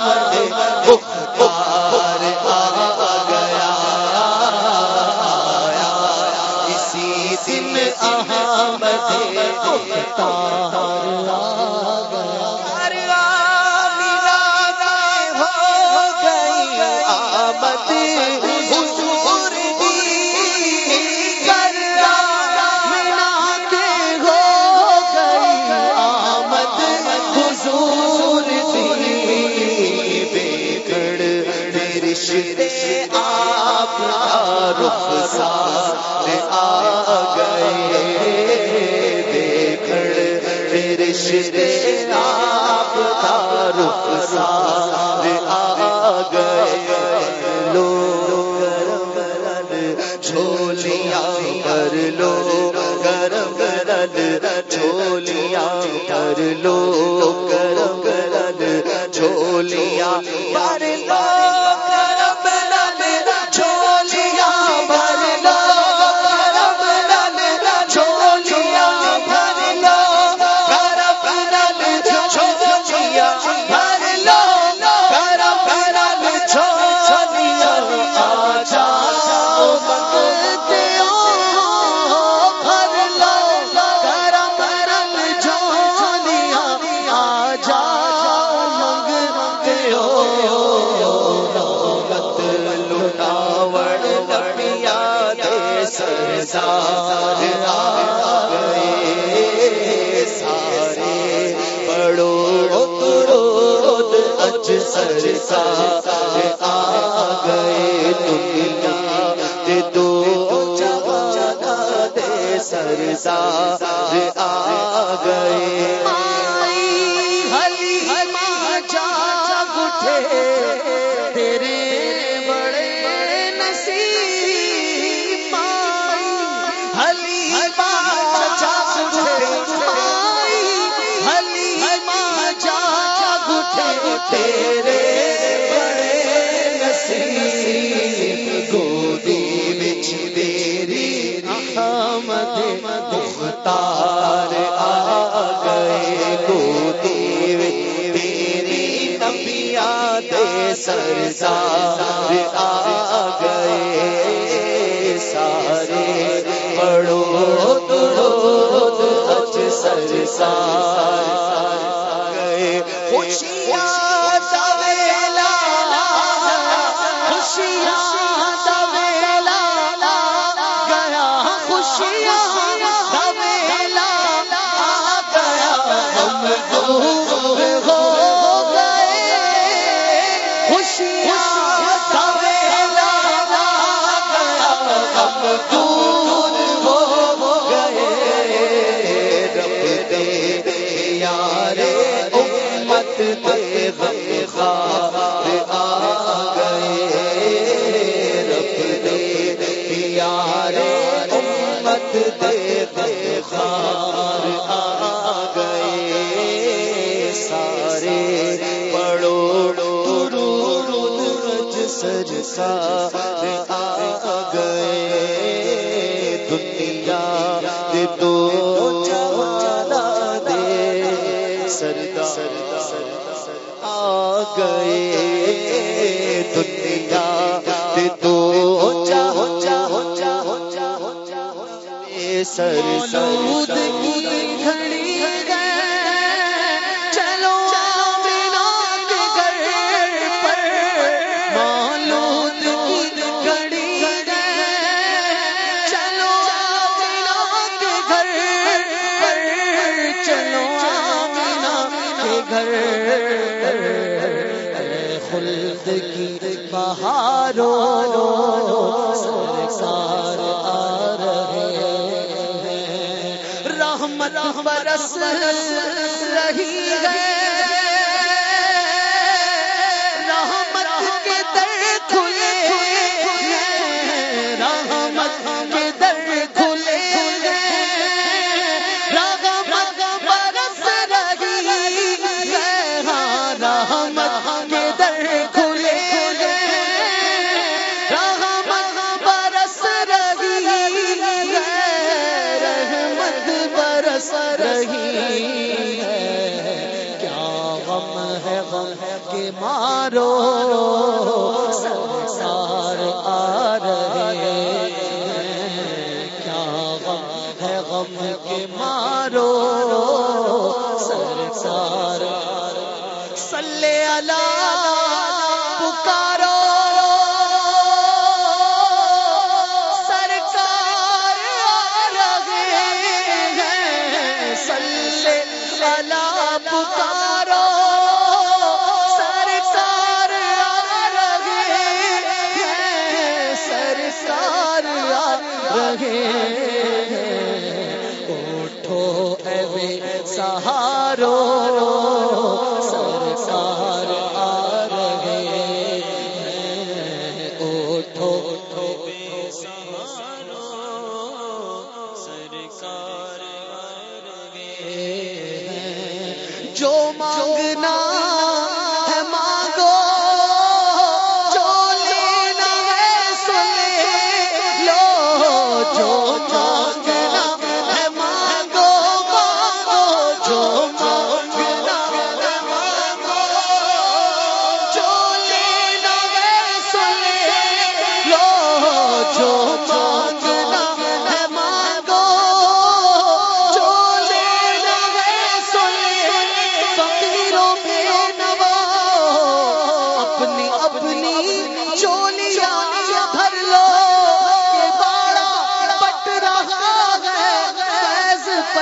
عمر فرشتے آ گئے۔ لو جھولیاں کر لو گرم گرد جھولیاں کر لو۔ گرم گرد چرسا مختار آ گئے گو دیو تیری نبیات سرزار آ گئے سارے پڑو دچ سر سرزار گئے خوشیاں سج آ گئے دنیا دے دو جانا دے سردا سردا آ گئے دنیا دے دو جاؤ جاؤ جاؤ جاؤ جا سر سود کی گھر خلق کی بہارو سرکار آ رہے ہیں۔ رحمت برس رہی ہے۔ رہی ہے۔ کیا غم ہے غم ہے مارو۔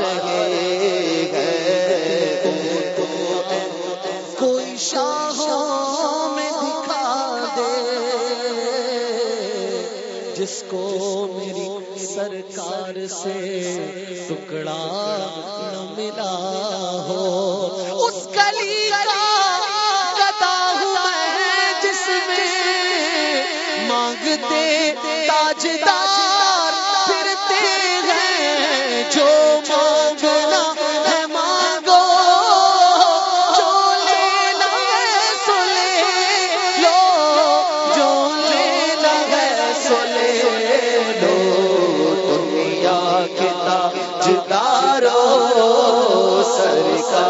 رہے کوئی شاہوں میں دکھا دے، جس کو میری سرکار سے ٹکڑا نہ ملا ہو۔ اس کلی کا گدا ہوا ہے جس میں مانگتے تاجدار سرکار